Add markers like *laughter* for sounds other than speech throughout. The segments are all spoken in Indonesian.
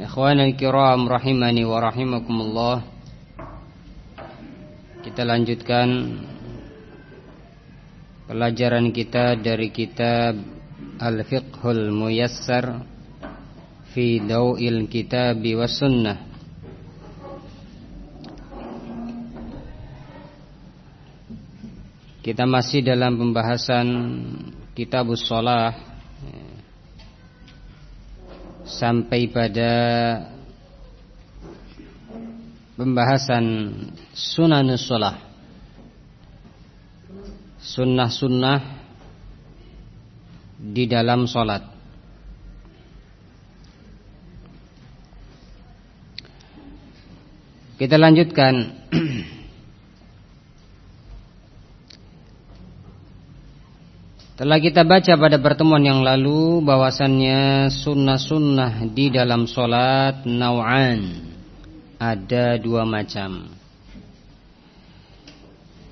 Ikhwanul kiram rahimani wa rahimakumullah. Kita lanjutkan Pelajaran kita dari kitab Al-Fiqhul Muyassar Fi Daw'il Kitabi wa Sunnah. Kita masih dalam pembahasan Kitabus Salah sampai pada pembahasan sunanus sholah sunnah-sunnah di dalam sholat kita lanjutkan Telah kita baca pada pertemuan yang lalu bahwasannya sunnah-sunnah di dalam solat nau'an ada dua macam.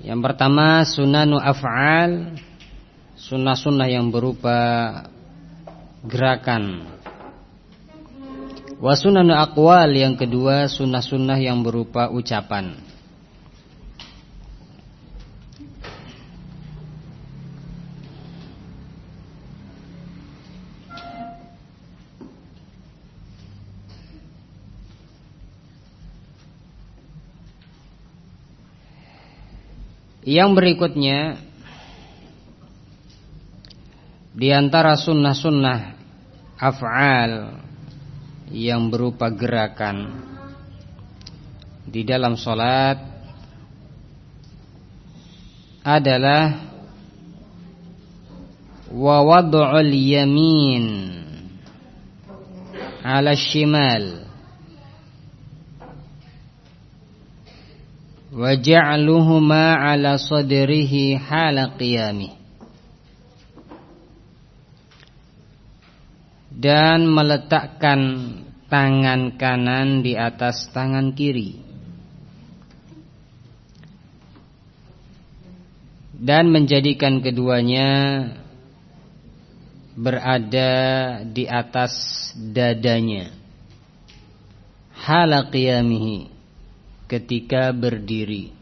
Yang pertama sunanu af'al Sunnah-sunnah yang berupa gerakan Wasunanu akwal yang kedua sunnah-sunnah yang berupa ucapan Yang berikutnya Di antara sunnah-sunnah Af'al Yang berupa gerakan Di dalam sholat Adalah Wawadu'ul yamin Ala shimal wa ja'luhuma ala sadrihi hala qiyamih dan meletakkan tangan kanan di atas tangan kiri. Dan menjadikan keduanya berada di atas dadanya. Hala qiyamihi ketika berdiri.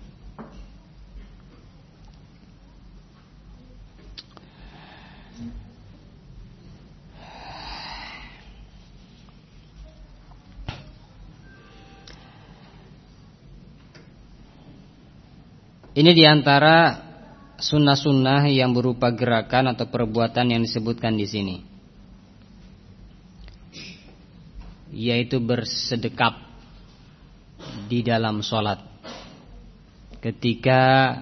Ini di antara sunnah-sunnah yang berupa gerakan atau perbuatan yang disebutkan di sini, yaitu bersedekap di dalam sholat. Ketika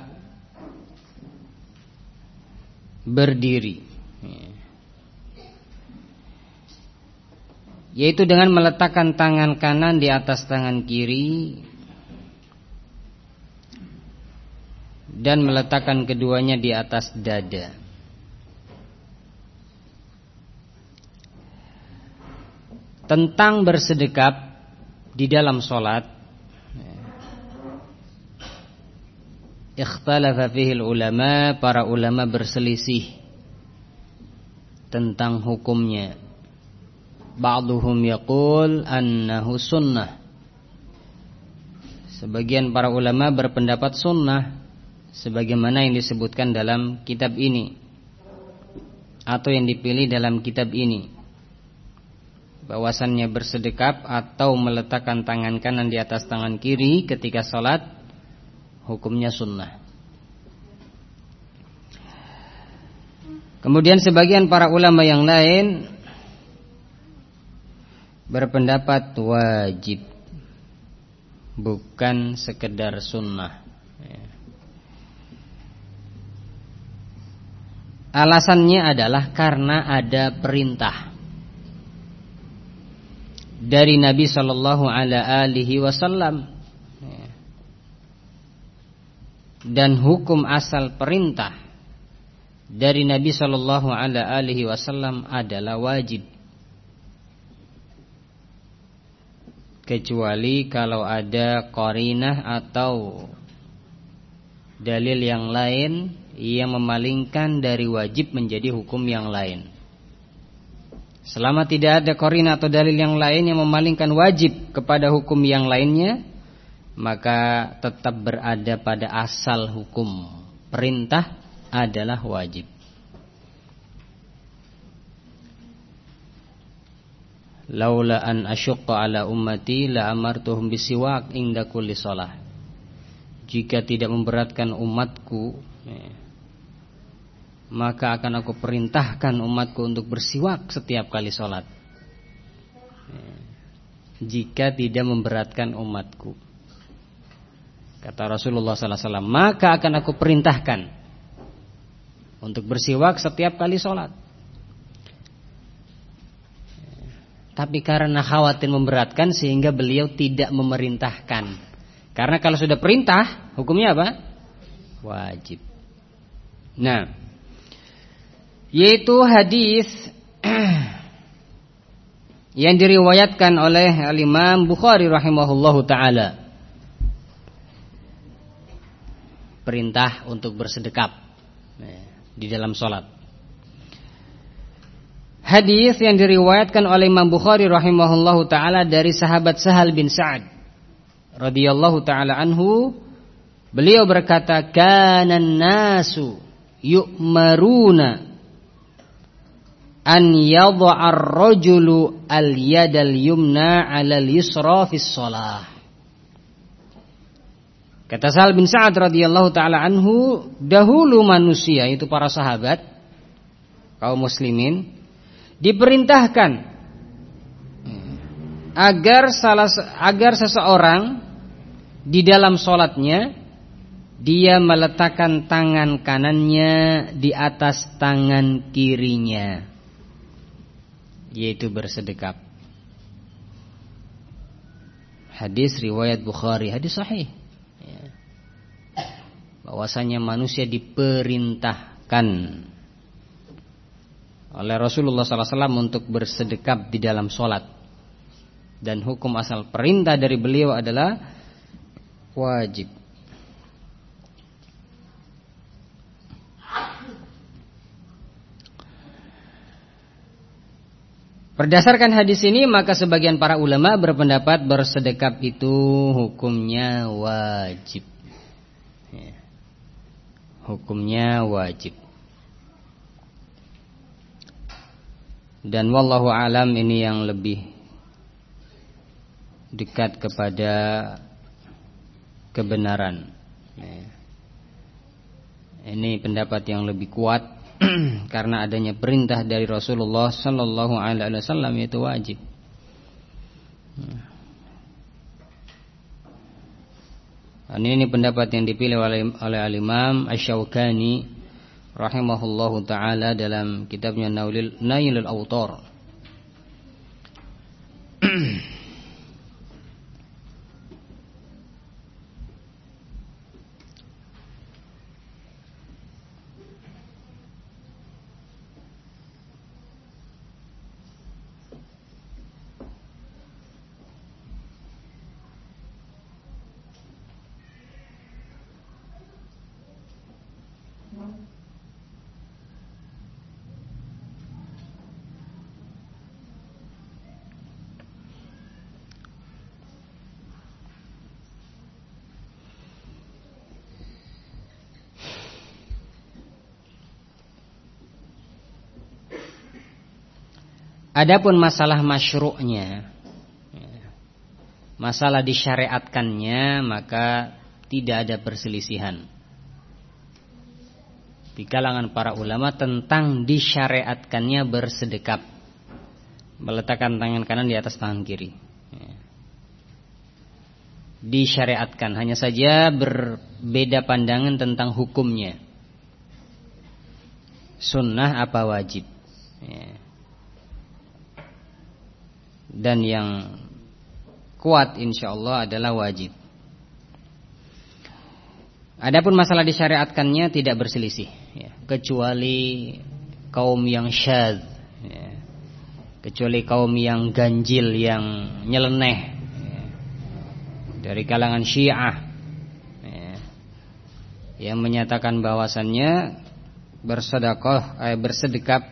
berdiri. Yaitu dengan meletakkan tangan kanan di atas tangan kiri. Dan meletakkan keduanya di atas dada. Tentang bersedekap di dalam sholat ikhtalafa fihi ulama para ulama berselisih tentang hukumnya. Ba'dhum yaqul annahu sunnah. Sebagian para ulama berpendapat sunnah sebagaimana yang disebutkan dalam kitab ini atau yang dipilih dalam kitab ini. Bahwasannya bersedekap atau meletakkan tangan kanan di atas tangan kiri ketika sholat hukumnya sunnah. Kemudian sebagian para ulama yang lain berpendapat wajib bukan sekedar sunnah. Alasannya adalah karena ada perintah dari Nabi Shallallahu Alaihi Wasallam dan hukum asal perintah dari Nabi Shallallahu Alaihi Wasallam adalah wajib kecuali kalau ada korinah atau dalil yang lain yang memalingkan dari wajib menjadi hukum yang lain. Selama tidak ada korinah atau dalil yang lain yang memalingkan wajib kepada hukum yang lainnya, maka tetap berada pada asal hukum. Perintah adalah wajib. Laula an asyqa ala ummati la amartuhum bisiwak inda kulli shalah. Jika tidak memberatkan umatku, ya, maka akan aku perintahkan umatku untuk bersiwak setiap kali sholat. Ya, jika tidak memberatkan umatku. Kata Rasulullah SAW Maka akan aku perintahkan Untuk bersiwak setiap kali sholat. Tapi karena khawatir memberatkan Sehingga beliau tidak memerintahkan. Karena kalau sudah perintah Hukumnya apa? Wajib. Nah Yaitu hadis *clears throat* Yang diriwayatkan oleh Al-Imam Bukhari rahimahullahu ta'ala perintah untuk bersedekap ya, di dalam sholat. Hadis yang diriwayatkan oleh Imam Bukhari rahimahullahu taala dari sahabat Sahal bin Sa'ad radhiyallahu taala anhu beliau berkata kana nasu yu'maruna an yadha'a ar-rajulu al-yadal yumna 'ala al-yusra fi shalah Kata Sa'al bin Sa'ad radhiyallahu taala anhu, dahulu manusia itu para sahabat kaum muslimin diperintahkan agar salah agar seseorang di dalam solatnya dia meletakkan tangan kanannya di atas tangan kirinya yaitu bersedekap. Hadis riwayat Bukhari, hadis sahih bahwasanya manusia diperintahkan oleh Rasulullah SAW untuk bersedekap di dalam solat dan hukum asal perintah dari beliau adalah wajib. Berdasarkan hadis ini maka sebagian para ulama berpendapat bersedekap itu hukumnya wajib hukumnya wajib. Dan wallahu alam ini yang lebih dekat kepada kebenaran. Ini pendapat yang lebih kuat *clears throat* karena adanya perintah dari Rasulullah sallallahu alaihi wasallam yaitu wajib. Ini, ini pendapat yang dipilih oleh oleh al-Imam Asy-Syaukani rahimahullahu taala dalam kitabnya Nailul Autor. *clears throat* Adapun masalah masyru'nya Masalah disyariatkannya Maka tidak ada perselisihan Di kalangan para ulama Tentang disyariatkannya bersedekap. Meletakkan tangan kanan di atas tangan kiri. Disyariatkan Hanya saja berbeda pandangan tentang hukumnya. Sunnah apa wajib? Ya. Dan yang kuat insyaallah adalah wajib. Adapun masalah disyariatkannya tidak berselisih ya, kecuali kaum yang syadz ya, kecuali kaum yang ganjil yang nyeleneh ya, dari kalangan Syiah ya, yang menyatakan bahwasannya bersedekah eh, bersedekap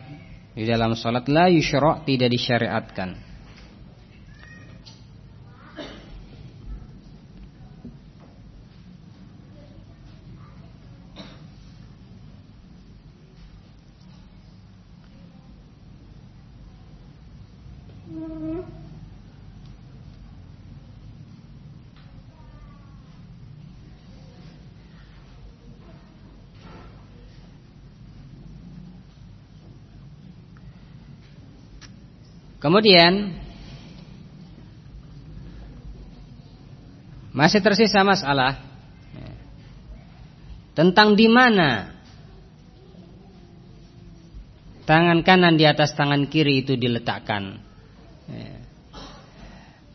di dalam salat la yusyra' tidak disyariatkan Kemudian masih tersisa masalah tentang di mana tangan kanan di atas tangan kiri itu diletakkan.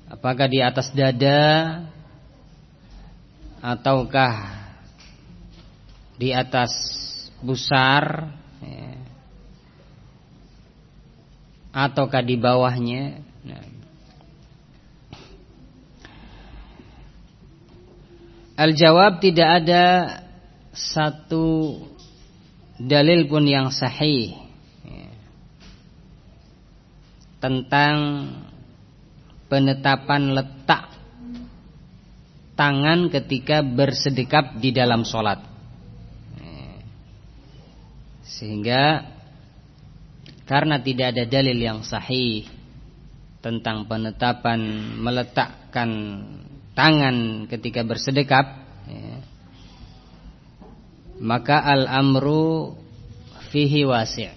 Apakah di atas dada ataukah di atas busar? Ataukah di bawahnya nah. Al-jawab tidak ada satu dalil pun yang sahih ya, tentang penetapan letak tangan ketika bersedekap di dalam sholat. Ya. Sehingga karena tidak ada dalil yang sahih tentang penetapan meletakkan tangan ketika bersedekap ya, maka al-amru fihi wasi'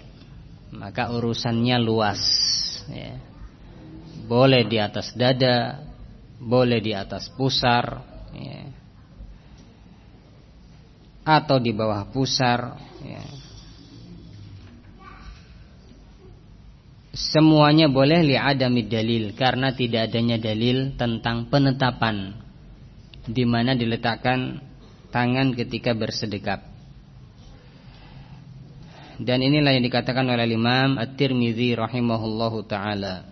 maka urusannya luas ya. boleh di atas dada boleh di atas pusar ya. atau di bawah pusar ya. Semuanya boleh li'adami dalil karena tidak adanya dalil tentang penetapan di mana diletakkan tangan ketika bersedekap. Dan inilah yang dikatakan oleh Imam At-Tirmizi rahimahullahu taala.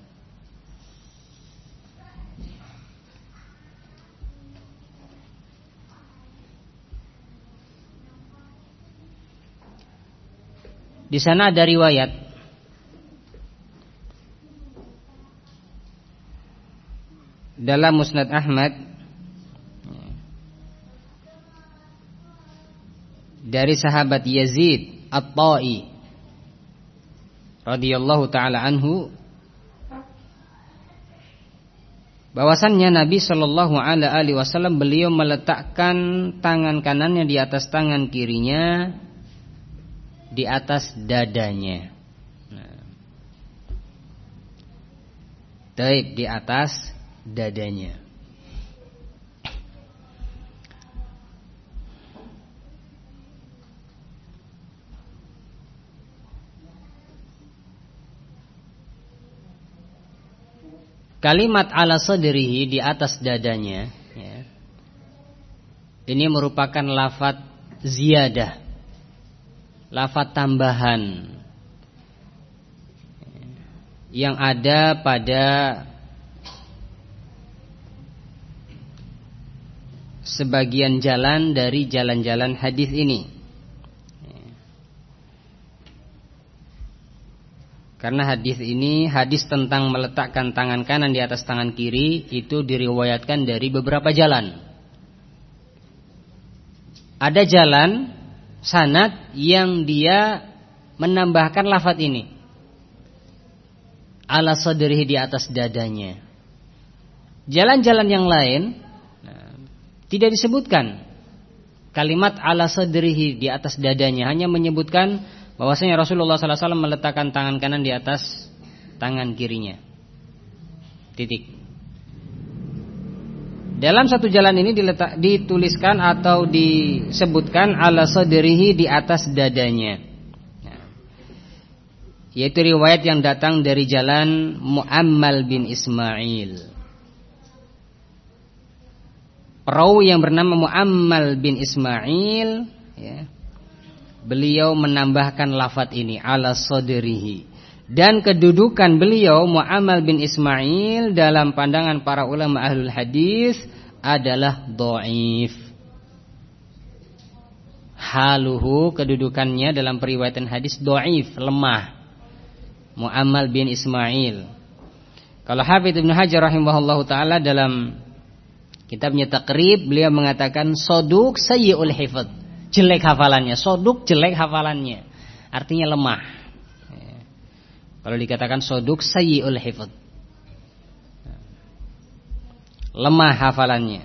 Di sana ada riwayat dalam Musnad Ahmad dari sahabat Yazid At-Ta'i radhiyallahu taala anhu bahwasannya Nabi Shallallahu alaihi wasallam beliau meletakkan tangan kanannya di atas tangan kirinya di atas dadanya. Nah. Taib di atas dadanya. Kalimat ala sadrihi di atas dadanya ya, Ini merupakan lafat ziyadah Lafat tambahan Yang ada pada sebagian jalan dari jalan-jalan hadis ini. Karena hadis ini hadis tentang meletakkan tangan kanan di atas tangan kiri itu diriwayatkan dari beberapa jalan. Ada jalan sanad yang dia menambahkan lafaz ini. Ala sadrihi di atas dadanya. Jalan-jalan yang lain tidak disebutkan kalimat ala sadrihi di atas dadanya, hanya menyebutkan bahwasanya Rasulullah SAW meletakkan tangan kanan di atas tangan kirinya. Titik. Dalam satu jalan ini diletak, dituliskan atau disebutkan ala sadrihi di atas dadanya. yaitu riwayat yang datang dari jalan Muammal bin Ismail. Perawi yang bernama Muammal bin Ismail ya, Beliau menambahkan lafat ini Ala soderihi Dan kedudukan beliau Muammal bin Ismail Dalam pandangan para ulama ahlul hadis Adalah do'if Haluhu kedudukannya dalam periwayatan hadis do'if Lemah. Muammal bin Ismail. Kalau Hafidh Ibn Hajar rahimahullah ta'ala dalam Kitabnya Takrib beliau mengatakan soduk sayyi'ul hifad. Jelek hafalannya, soduk jelek hafalannya. Artinya lemah. Ya. Kalau dikatakan soduk sayyi'ul hifad. Lemah hafalannya.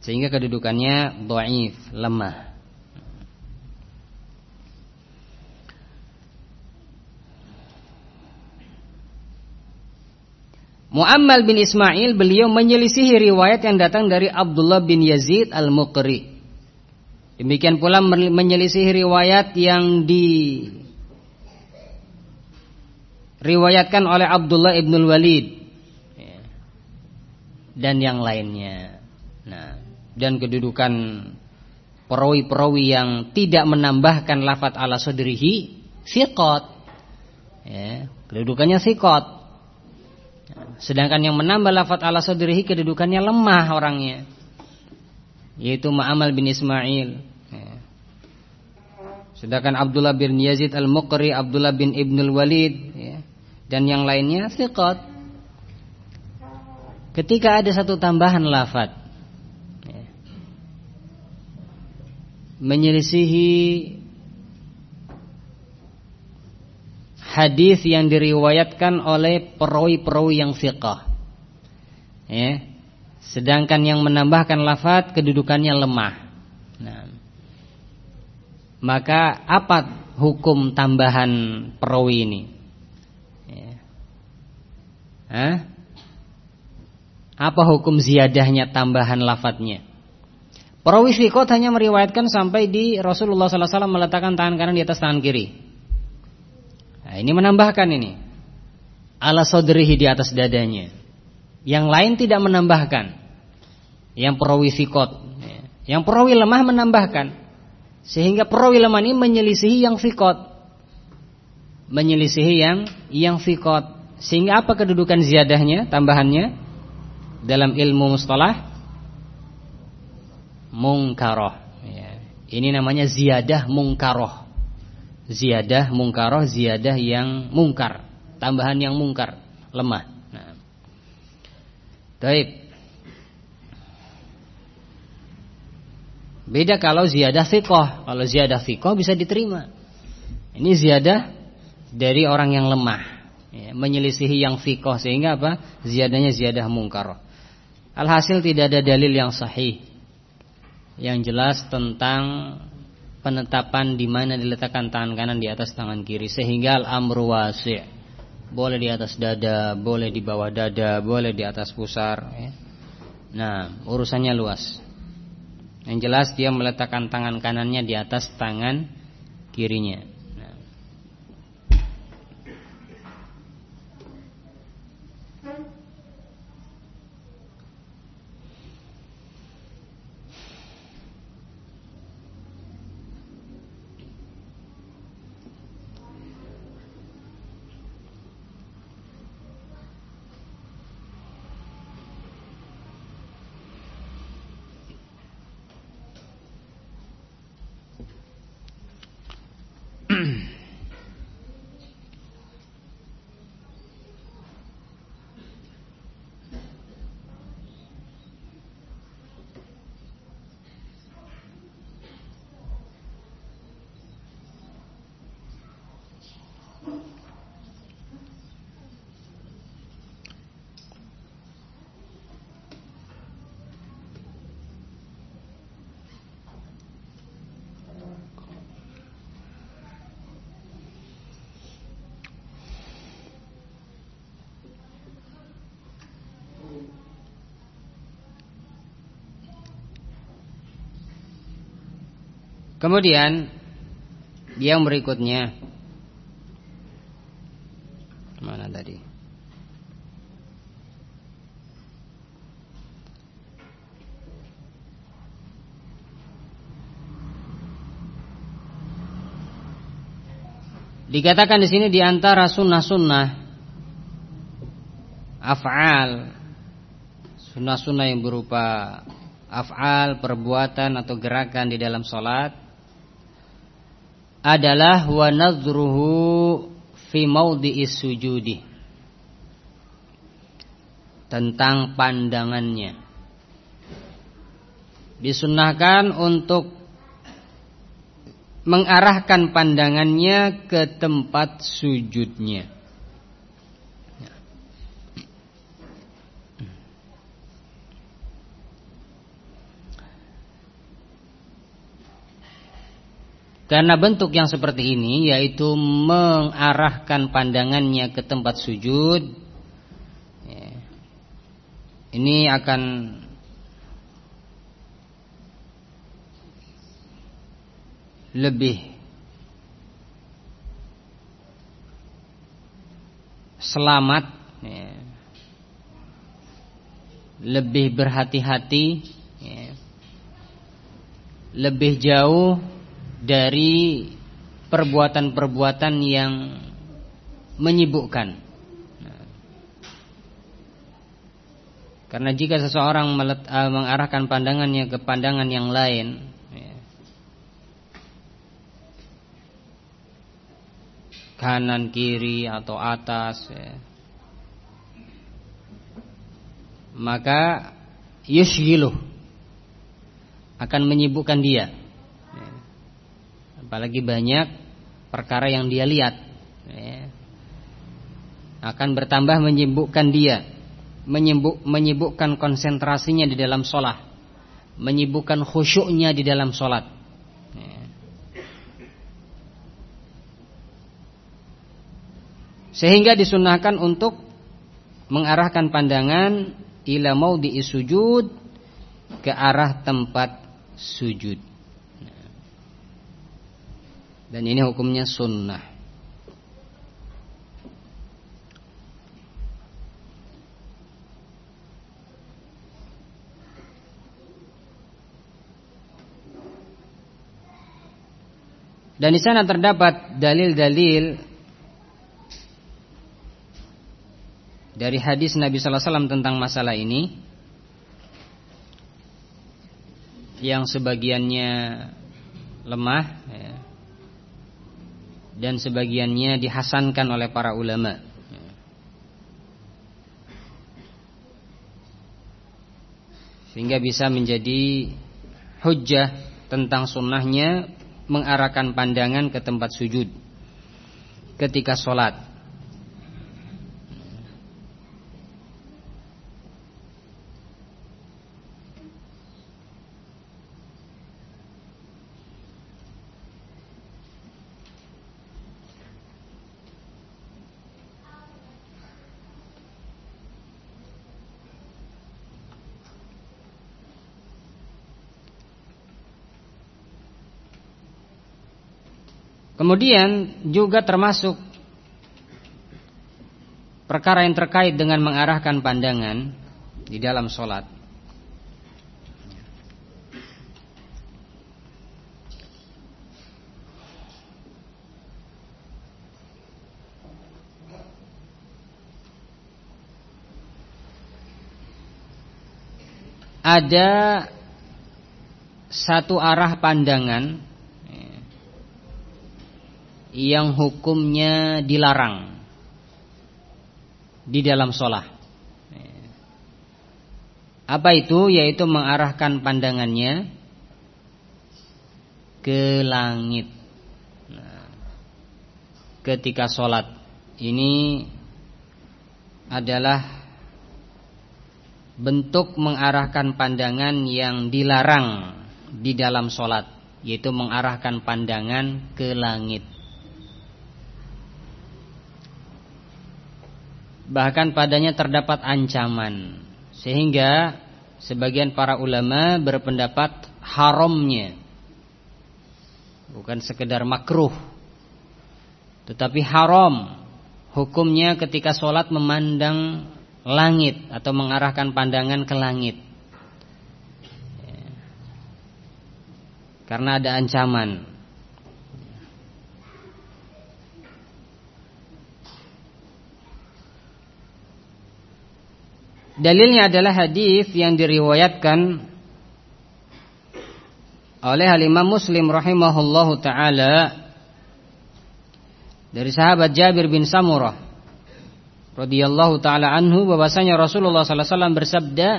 Sehingga kedudukannya dhaif, lemah. Muammal bin Ismail beliau menyelisihi riwayat yang datang dari Abdullah bin Yazid Al-Muqri. Demikian pula menyelisihi riwayat yang di riwayatkan oleh Abdullah ibn Walid dan yang lainnya. Nah, dan kedudukan perawi-perawi yang tidak menambahkan lafat ala sodrihi siqat. Ya, kedudukannya siqat. Sedangkan yang menambah lafaz ala sadrihi kedudukannya lemah orangnya. Yaitu Ma'amal bin Ismail. Ya. Sedangkan Abdullah bin Yazid Al-Muqri, Abdullah bin Ibnul Walid ya. dan yang lainnya thiqat. Ketika ada satu tambahan lafaz ya, menyelisihi hadis yang diriwayatkan oleh perawi-perawi yang fiqah. Ya. Sedangkan yang menambahkan lafaz kedudukannya lemah. Nah. Maka apa hukum tambahan perawi ini? Ya. Hah? Apa hukum ziyadahnya tambahan lafadznya? Perawi fiqh hanya meriwayatkan sampai di Rasulullah SAW meletakkan tangan kanan di atas tangan kiri. Nah, ini menambahkan ini. Ala sodrihi di atas dadanya. Yang lain tidak menambahkan. Yang perawi fikot. Yang perawi lemah menambahkan. Sehingga perawi lemah ini menyelisihi yang fikot. Menyelisihi yang yang fikot. Sehingga apa kedudukan ziyadahnya, tambahannya? Dalam ilmu mustalah mungkaroh. Ya. Ini namanya ziyadah mungkaroh ziyadah mungkaroh ziyadah yang mungkar. Tambahan yang mungkar lemah. Nah. Taib. Beda kalau ziyadah fikoh Kalau ziyadah fikoh bisa diterima. Ini ziyadah dari orang yang lemah. Ya, Menyelisihi yang fikoh Sehingga apa? Ziyadahnya ziyadah mungkar Alhasil tidak ada dalil yang sahih Yang jelas tentang penetapan di mana diletakkan tangan kanan di atas tangan kiri sehingga al-amru wasi' boleh di atas dada, boleh di bawah dada, boleh di atas pusar ya. Nah, urusannya luas. Yang jelas dia meletakkan tangan kanannya di atas tangan kirinya. Kemudian yang berikutnya mana tadi? Dikatakan di sini di antara sunnah-sunnah af'al sunnah-sunnah yang berupa af'al perbuatan atau gerakan di dalam salat adalah wa nadhruhu fi maudhi'is sujudi tentang pandangannya disunahkan untuk mengarahkan pandangannya ke tempat sujudnya. Karena bentuk yang seperti ini yaitu mengarahkan pandangannya ke tempat sujud. Ya, Ini akan lebih selamat ya, lebih berhati-hati ya, lebih jauh dari perbuatan-perbuatan yang menyibukkan Karena jika seseorang eh, mengarahkan pandangannya ke pandangan yang lain kanan kiri atau atas ya. maka yushgiluh akan menyibukkan dia ya. Apalagi banyak perkara yang dia lihat. Ya. akan bertambah menyibukkan dia. Menyibuk, menyibukkan konsentrasinya di dalam sholat. Menyibukkan khusyuknya di dalam sholat. Sehingga disunahkan untuk mengarahkan pandangan ila maudhi'i sujud ke arah tempat sujud. Dan ini hukumnya sunnah. Dan di sana terdapat dalil-dalil dari hadis Nabi sallallahu alaihi wasallam tentang masalah ini yang sebagiannya lemah ya, dan sebagiannya dihasankan oleh para ulama. Sehingga bisa menjadi hujah tentang sunnahnya mengarahkan pandangan ke tempat sujud ketika sholat. Kemudian juga termasuk perkara yang terkait dengan mengarahkan pandangan di dalam sholat. Ada satu arah pandangan yang hukumnya dilarang di dalam sholat. Apa itu? Yaitu mengarahkan pandangannya ke langit. Nah, ketika sholat ini adalah bentuk mengarahkan pandangan yang dilarang di dalam sholat, yaitu mengarahkan pandangan ke langit. Bahkan padanya terdapat ancaman. Sehingga sebagian para ulama berpendapat haramnya. Bukan sekedar makruh. Tetapi haram. Hukumnya ketika sholat memandang langit atau mengarahkan pandangan ke langit. Karena ada ancaman Dalilnya adalah hadis yang diriwayatkan oleh Imam Muslim rahimahullahu taala dari sahabat Jabir bin Samurah radhiyallahu taala anhu bahwasanya Rasulullah sallallahu alaihi wasallam bersabda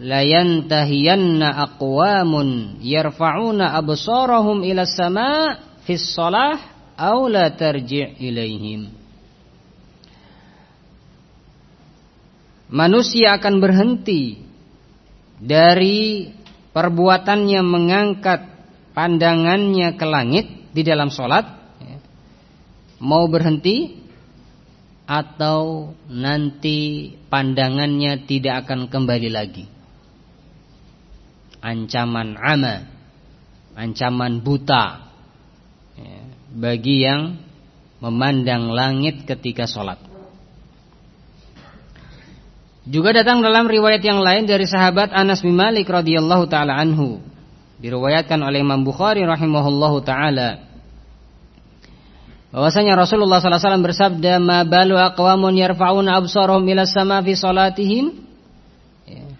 la yantahiyanna aqwamun yarfa'una absarahum ila sama' fi shalah aw la tarji' ilaihim manusia akan berhenti dari perbuatannya mengangkat pandangannya ke langit di dalam sholat. Ya, mau berhenti atau nanti pandangannya tidak akan kembali lagi. Ancaman ama ancaman buta ya, bagi yang memandang langit ketika sholat juga datang dalam riwayat yang lain dari sahabat Anas bin Malik radhiyallahu taala anhu. Diriwayatkan oleh Imam Bukhari rahimahullahu taala. Bahwasanya Rasulullah sallallahu alaihi wasallam bersabda, "Ma balu aqwamun yarfa'una absarahum ila sama fi salatihim?" Ya.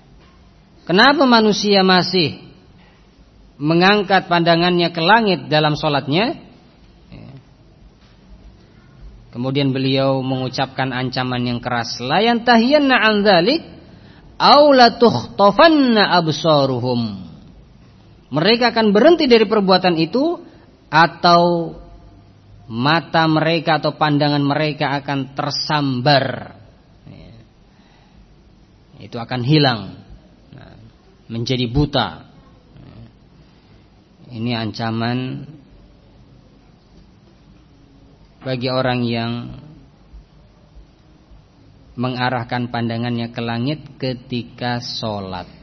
Kenapa manusia masih mengangkat pandangannya ke langit dalam salatnya? Kemudian beliau mengucapkan ancaman yang keras, la yantahiyanna an la tukhtafanna absaruhum. Mereka akan berhenti dari perbuatan itu atau mata mereka atau pandangan mereka akan tersambar. Itu akan hilang. Nah, menjadi buta. Ini ancaman bagi orang yang mengarahkan pandangannya ke langit ketika sholat.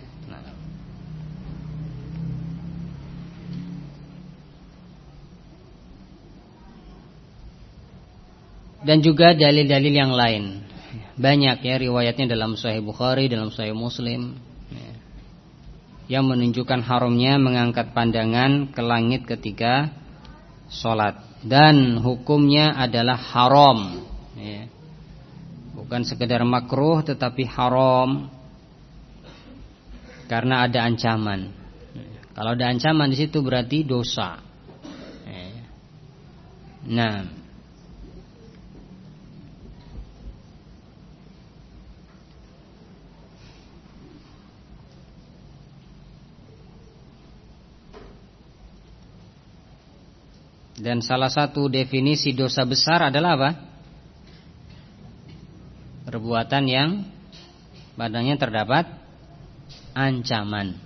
Dan juga dalil-dalil yang lain. Banyak ya riwayatnya dalam Sahih Bukhari Dalam Sahih Muslim. Ya, Yang menunjukkan harumnya Mengangkat pandangan ke langit ketika Sholat. Dan hukumnya adalah haram. Ya. bukan sekedar makruh tetapi haram. Karena ada ancaman. Kalau ada ancaman di situ berarti dosa. Ya. nah Dan salah satu definisi dosa besar adalah apa? Perbuatan yang badannya terdapat ancaman.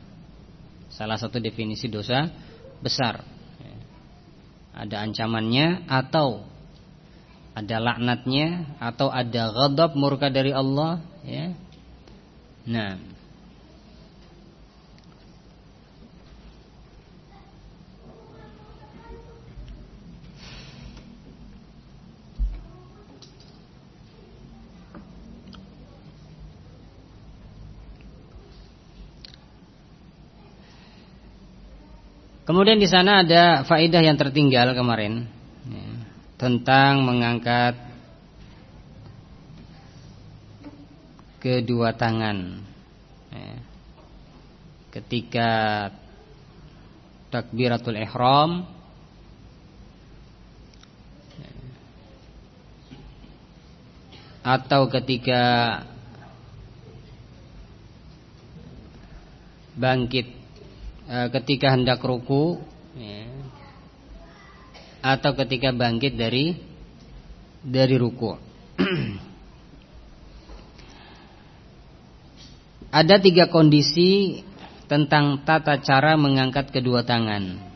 Salah satu definisi dosa besar. Ada ancamannya atau ada laknatnya atau ada ghadab murka dari Allah ya. Nah, Kemudian di sana ada faidah yang tertinggal kemarin ya, tentang mengangkat kedua tangan ya, ketika takbiratul ihram ya, atau ketika bangkit ketika hendak ruku ya, atau ketika bangkit dari dari ruku. *clears throat* Ada tiga kondisi tentang tata cara mengangkat kedua tangan.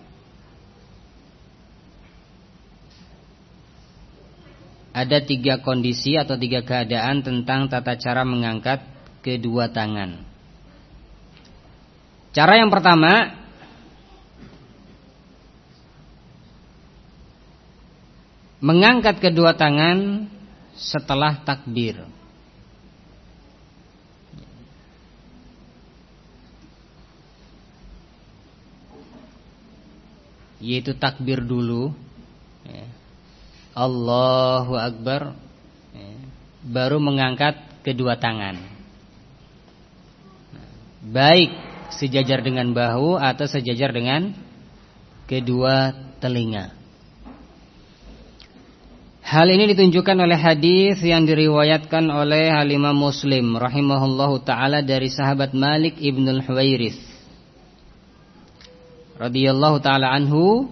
Ada tiga kondisi atau tiga keadaan tentang tata cara mengangkat kedua tangan. Cara yang pertama Mengangkat kedua tangan setelah takbir Yaitu takbir dulu ya. Allahu Akbar ya. Baru mengangkat kedua tangan. Baik sejajar dengan bahu atau sejajar dengan kedua telinga. Hal ini ditunjukkan oleh hadis yang diriwayatkan oleh Halimah Muslim rahimahullahu taala dari sahabat Malik ibn al-Huwairith radhiyallahu taala anhu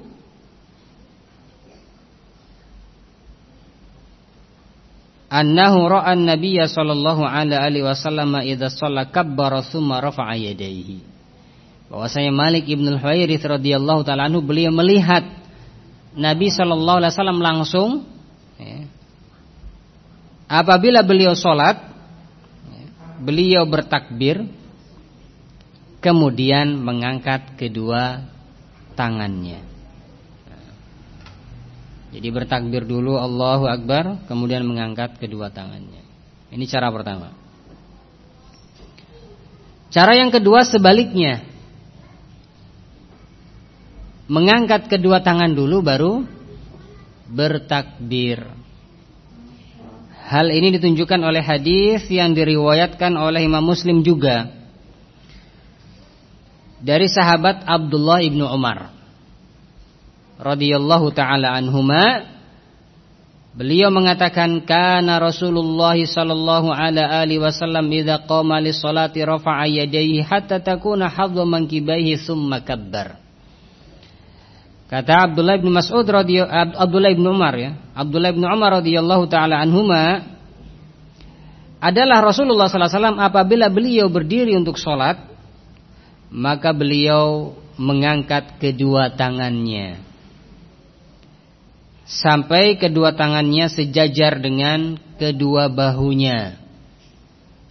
annahu ra'a an-nabiy sallallahu alaihi wasallam idza shalla kabbara tsumma rafa'a yadayhi. Bahwasanya Malik Ibn Al-Huwairits radhiyallahu taala anhu beliau melihat Nabi sallallahu alaihi wasallam langsung ya, apabila beliau ya, beliau bertakbir kemudian mengangkat kedua tangannya. Jadi bertakbir dulu Allahu Akbar Kemudian mengangkat kedua tangannya. Ini cara pertama. Cara yang kedua sebaliknya. Mengangkat kedua tangan dulu baru Bertakbir. Hal ini ditunjukkan oleh hadis yang diriwayatkan oleh Imam Muslim juga. Dari sahabat Abdullah ibnu Umar radhiyallahu taala anhuma beliau mengatakan kana Rasulullah sallallahu alaihi wasallam idza qama li salati rafa'a yadayhi hatta takuna hadhu mankibaihi thumma kabbar. Kata Abdullah bin Mas'ud radhiyallahu Abdullah bin Umar ya Abdullah bin Umar radhiyallahu taala anhuma adalah Rasulullah sallallahu alaihi wasallam apabila beliau berdiri untuk sholat maka beliau mengangkat kedua tangannya sampai kedua tangannya sejajar dengan kedua bahunya.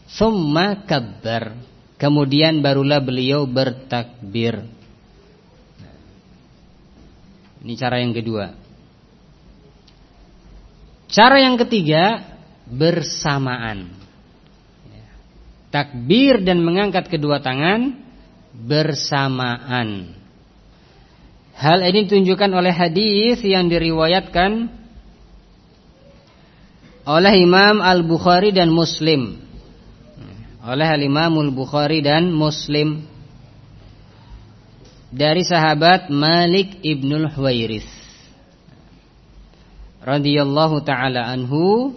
Summa kabbar. Kemudian barulah beliau bertakbir. Ini cara yang kedua. Cara yang ketiga bersamaan. Takbir dan mengangkat kedua tangan bersamaan. Hal ini ditunjukkan oleh hadis yang diriwayatkan oleh Imam Al-Bukhari dan Muslim. Oleh Al-Imam Al-Bukhari dan Muslim. Dari sahabat Malik Ibnul Huwairis. Radhiyallahu taala anhu.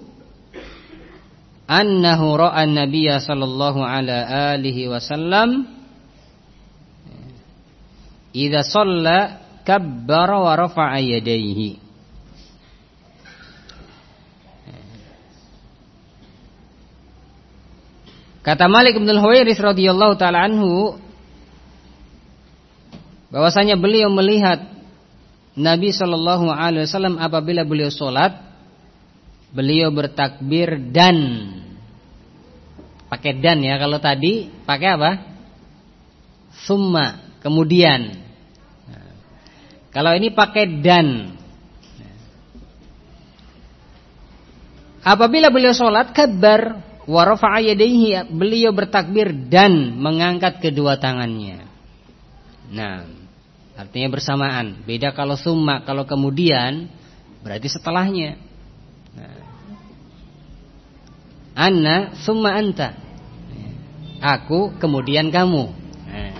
Annahu ra'a an-nabiyya sallallahu ala alihi wasallam idza shalla kabbara wa rafa'a yadayhi. Kata Malik bin Al-Huwairis radhiyallahu taala anhu bahwasanya beliau melihat Nabi sallallahu alaihi wasallam apabila beliau salat beliau bertakbir dan. Pakai dan ya kalau tadi pakai apa? Summa kemudian kalau ini pakai dan. Apabila beliau sholat kabar yadayhi beliau bertakbir dan mengangkat kedua tangannya. Nah, artinya bersamaan. Beda kalau summa, kalau kemudian berarti setelahnya. Nah. Anna summa anta. Aku kemudian kamu. Nah.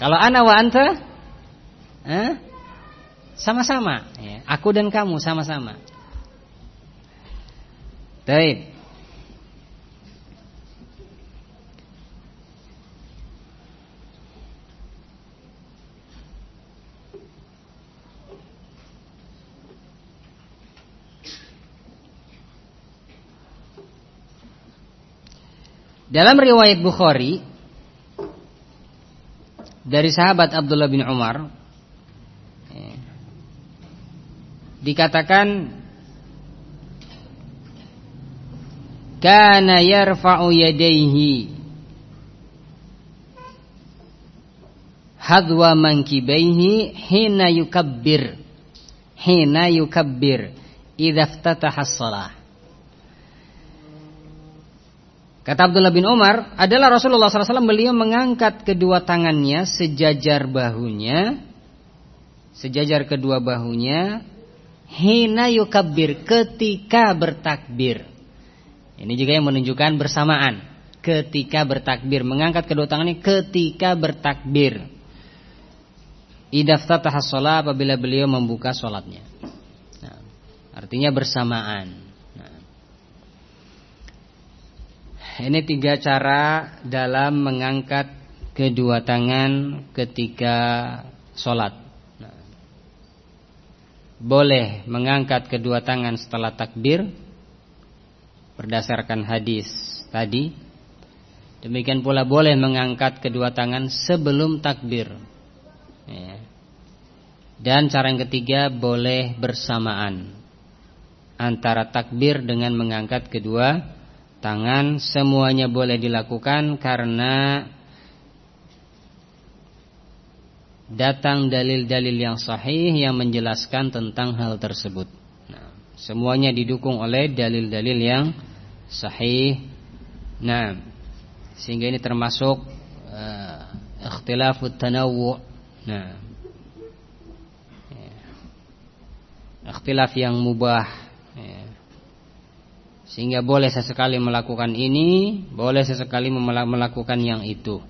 Kalau ana wa anta, eh? Sama-sama. Ya. Aku dan kamu sama-sama. Baik. Dalam riwayat Bukhari dari sahabat Abdullah bin Umar dikatakan kana yarfa'u yadayhi hadwa mankibaihi hina yukabbir hina yukabbir idza iftataha shalah Kata Abdullah bin Umar adalah Rasulullah SAW beliau mengangkat kedua tangannya sejajar bahunya sejajar kedua bahunya Hina yukabbir ketika bertakbir Ini juga yang menunjukkan bersamaan ketika bertakbir, mengangkat kedua tangannya ketika bertakbir. Idaftataha shalah apabila beliau membuka sholatnya. Nah, artinya bersamaan. Nah. Ini tiga cara dalam mengangkat kedua tangan ketika sholat. Boleh mengangkat kedua tangan setelah takbir berdasarkan hadis tadi. Demikian pula boleh mengangkat kedua tangan sebelum takbir. Ya. Dan cara yang ketiga boleh bersamaan antara takbir dengan mengangkat kedua tangan semuanya boleh dilakukan karena datang dalil-dalil yang sahih yang menjelaskan tentang hal tersebut. Nah, semuanya didukung oleh dalil-dalil yang sahih. Nah, sehingga ini termasuk uh, ikhtilafut tanawwu. Nah, ya. ikhtilaf yang mubah. Ya. Sehingga boleh sesekali melakukan ini, boleh sesekali melakukan yang itu.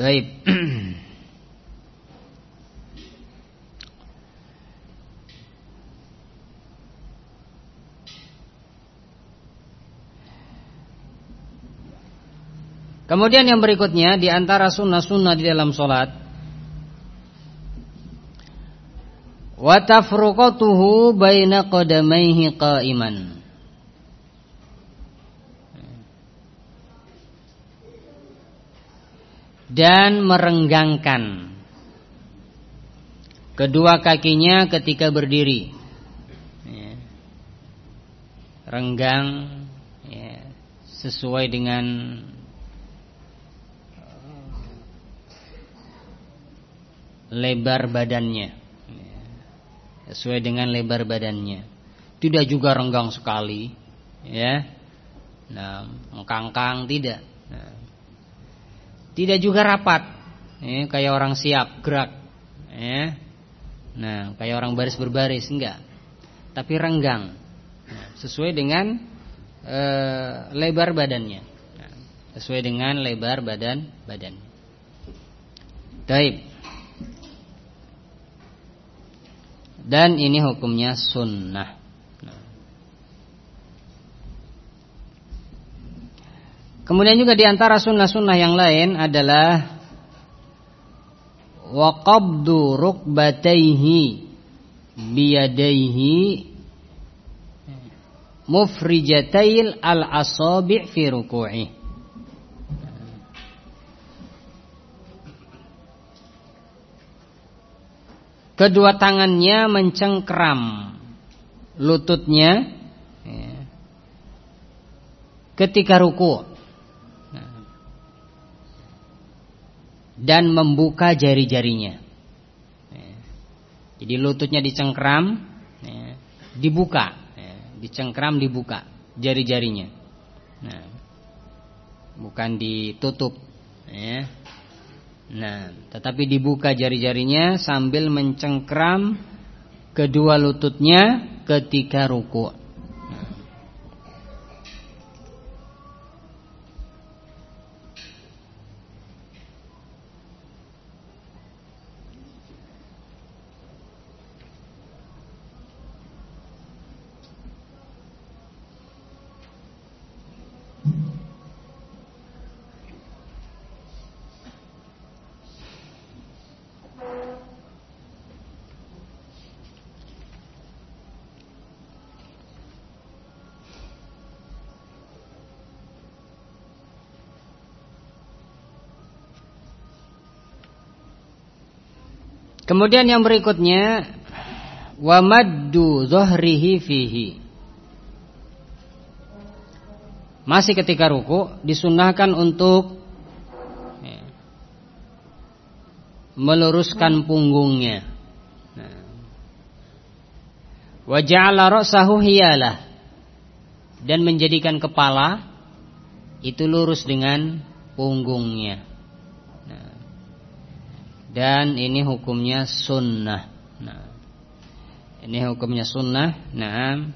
Baik. *clears throat* Kemudian yang berikutnya di antara sunnah-sunnah di dalam solat wa tafruqatuhu baina qadamaihi qa'iman dan merenggangkan kedua kakinya ketika berdiri. Ya. Renggang ya, sesuai dengan lebar badannya. Ya. Sesuai dengan lebar badannya. Tidak juga renggang sekali, ya. Nah, mengkangkang tidak. Tidak juga rapat, ya, kayak orang siap gerak, ya. Nah, kayak orang baris berbaris enggak, tapi renggang, nah, sesuai dengan e, lebar badannya, nah, sesuai dengan lebar badan badan. Taib. Dan ini hukumnya sunnah. Kemudian juga di antara sunnah-sunnah yang lain adalah waqabdu rukbatayhi biyadaihi mufrijatail al-asabi' fi ruku'i. Kedua tangannya mencengkram lututnya ya, ketika ruku'. Dan membuka jari-jarinya. Ya. Jadi lututnya dicengkram, ya, dibuka, ya, dicengkram dibuka jari-jarinya. Nah, bukan ditutup. Nah, tetapi dibuka jari-jarinya sambil mencengkram kedua lututnya ketika ruku'. Kemudian yang berikutnya wa maddu zuhrihi fihi. Masih ketika ruku disunahkan untuk ya, meluruskan punggungnya. Wa ja'ala ra'sahu hiyalah dan menjadikan kepala itu lurus dengan punggungnya. Dan ini hukumnya sunnah. Nah, ini hukumnya sunnah. Nah,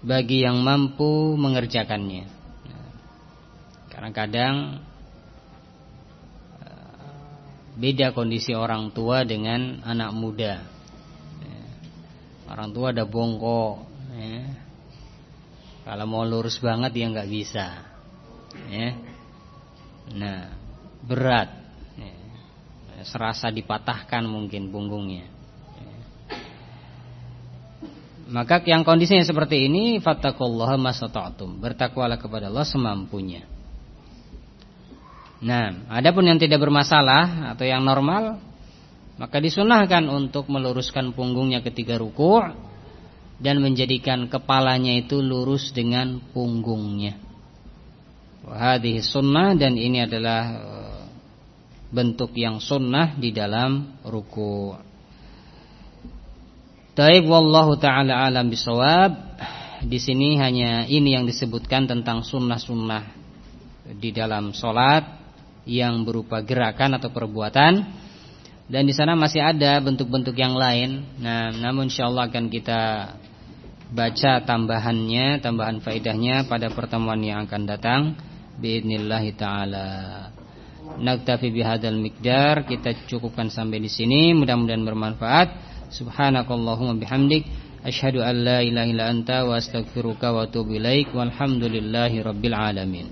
bagi yang mampu mengerjakannya. Kadang-kadang beda kondisi orang tua dengan anak muda. Orang tua ada bongkok, ya. kalau mau lurus banget ya nggak bisa. Ya. Nah, berat, ya. serasa dipatahkan mungkin punggungnya. Maka yang kondisinya seperti ini fattaqullaha masata'tum. Bertakwalah kepada Allah semampunya. Nah, adapun yang tidak bermasalah atau yang normal, maka disunahkan untuk meluruskan punggungnya ketika ruku' dan menjadikan kepalanya itu lurus dengan punggungnya. Hadhihi sunnah dan ini adalah eh, bentuk yang sunnah di dalam ruku'. Taib wallahu taala alam bisawab. Di sini hanya ini yang disebutkan tentang sunnah-sunnah di dalam solat yang berupa gerakan atau perbuatan. Dan di sana masih ada bentuk-bentuk yang lain. Nah, namun insyaallah akan kita baca tambahannya, tambahan faedahnya pada pertemuan yang akan datang. Bismillah taala. Naktafi bihadzal miqdar. Kita cukupkan sampai di sini. Mudah-mudahan bermanfaat. Subhanakallahumma bihamdik asyhadu an la ilaha illa anta wa astaghfiruka wa atubu ilaik walhamdulillahi rabbil alamin